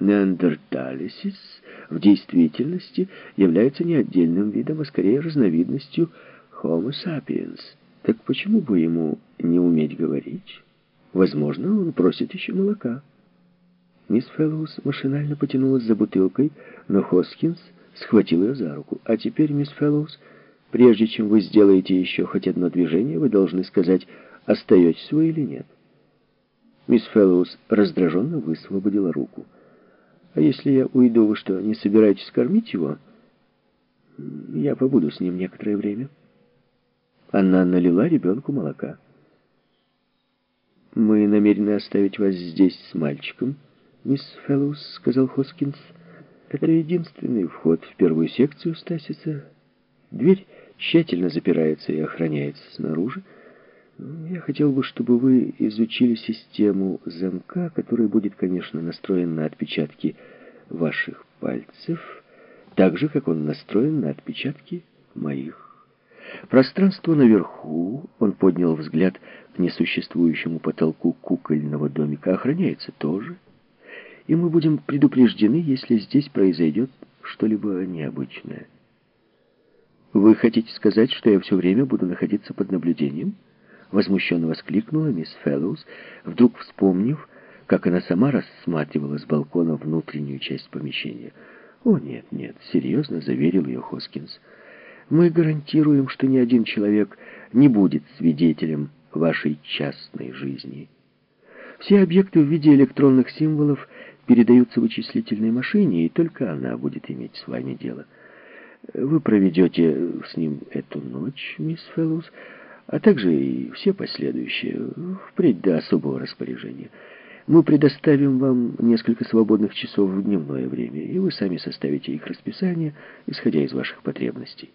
неандерталисис в действительности является не отдельным видом, а скорее разновидностью Homo sapiens. Так почему бы ему не уметь говорить? Возможно, он просит еще молока. Мисс Фэллоус машинально потянулась за бутылкой, но Хоскинс схватил ее за руку. «А теперь, мисс Фэллоус, прежде чем вы сделаете еще хоть одно движение, вы должны сказать, остаетесь вы или нет». Мисс Фэллоус раздраженно высвободила руку. «А если я уйду, вы что, не собираетесь кормить его?» «Я побуду с ним некоторое время». Она налила ребенку молока. «Мы намерены оставить вас здесь с мальчиком», мисс Фэллоус», — сказал Хоскинс. «Это единственный вход в первую секцию Стасиса. Дверь тщательно запирается и охраняется снаружи. Я хотел бы, чтобы вы изучили систему замка, который будет, конечно, настроен на отпечатки ваших пальцев, так же, как он настроен на отпечатки моих. Пространство наверху, он поднял взгляд к несуществующему потолку кукольного домика, охраняется тоже и мы будем предупреждены, если здесь произойдет что-либо необычное. «Вы хотите сказать, что я все время буду находиться под наблюдением?» Возмущенно воскликнула мисс Фэллоус, вдруг вспомнив, как она сама рассматривала с балкона внутреннюю часть помещения. «О, нет, нет», — серьезно заверил ее Хоскинс. «Мы гарантируем, что ни один человек не будет свидетелем вашей частной жизни». Все объекты в виде электронных символов передаются вычислительной машине, и только она будет иметь с вами дело. Вы проведете с ним эту ночь, мисс Фэллоус, а также и все последующие, впредь до особого распоряжения. Мы предоставим вам несколько свободных часов в дневное время, и вы сами составите их расписание, исходя из ваших потребностей.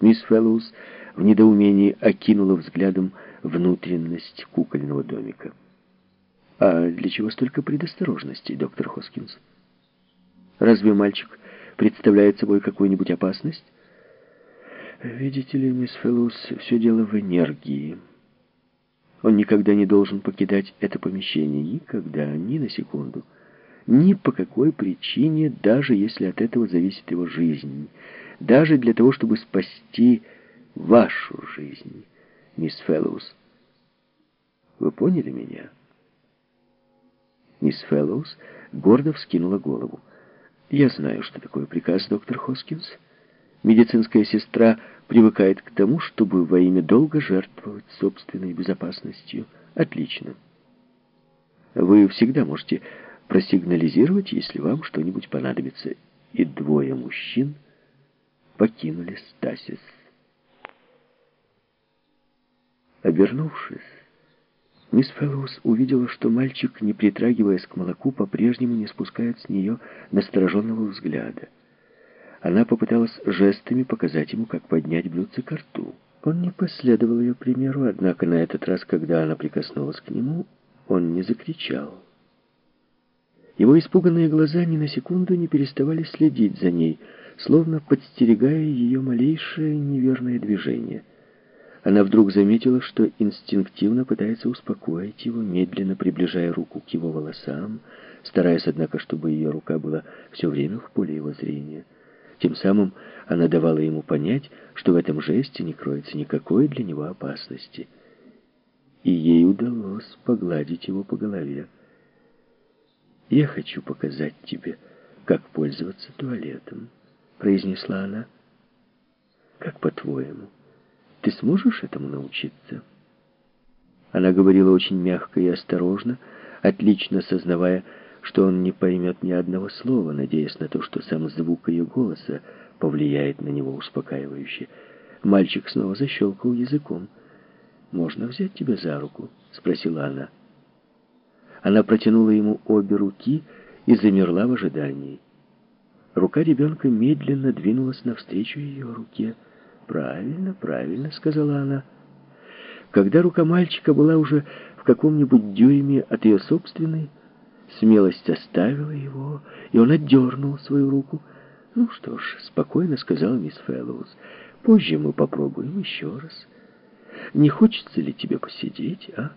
Мисс Фэллоус в недоумении окинула взглядом внутренность кукольного домика. А для чего столько предосторожностей, доктор Хоскинс? Разве мальчик представляет собой какую-нибудь опасность? Видите ли, мисс Фэллоус, все дело в энергии. Он никогда не должен покидать это помещение. Никогда, ни на секунду. Ни по какой причине, даже если от этого зависит его жизнь. Даже для того, чтобы спасти вашу жизнь, мисс Фэллоус. Вы поняли меня? Мисс Фэллоус гордо вскинула голову. «Я знаю, что такое приказ, доктор Хоскинс. Медицинская сестра привыкает к тому, чтобы во имя долга жертвовать собственной безопасностью. Отлично. Вы всегда можете просигнализировать, если вам что-нибудь понадобится. И двое мужчин покинули Стасис. Обернувшись, Мисс Фэллоус увидела, что мальчик, не притрагиваясь к молоку, по-прежнему не спускает с нее настороженного взгляда. Она попыталась жестами показать ему, как поднять блюдце к рту. Он не последовал ее примеру, однако на этот раз, когда она прикоснулась к нему, он не закричал. Его испуганные глаза ни на секунду не переставали следить за ней, словно подстерегая ее малейшее неверное движение — она вдруг заметила, что инстинктивно пытается успокоить его, медленно приближая руку к его волосам, стараясь, однако, чтобы ее рука была все время в поле его зрения. Тем самым она давала ему понять, что в этом жесте не кроется никакой для него опасности. И ей удалось погладить его по голове. «Я хочу показать тебе, как пользоваться туалетом», — произнесла она. «Как по-твоему?» Ты сможешь этому научиться?» Она говорила очень мягко и осторожно, отлично сознавая, что он не поймет ни одного слова, надеясь на то, что сам звук ее голоса повлияет на него успокаивающе. Мальчик снова защелкал языком. «Можно взять тебя за руку?» — спросила она. Она протянула ему обе руки и замерла в ожидании. Рука ребенка медленно двинулась навстречу ее руке. «Правильно, правильно», — сказала она. Когда рука мальчика была уже в каком-нибудь дюйме от ее собственной, смелость оставила его, и он отдернул свою руку. «Ну что ж», — спокойно сказала мисс Фэллоус, — «позже мы попробуем еще раз. Не хочется ли тебе посидеть, а?»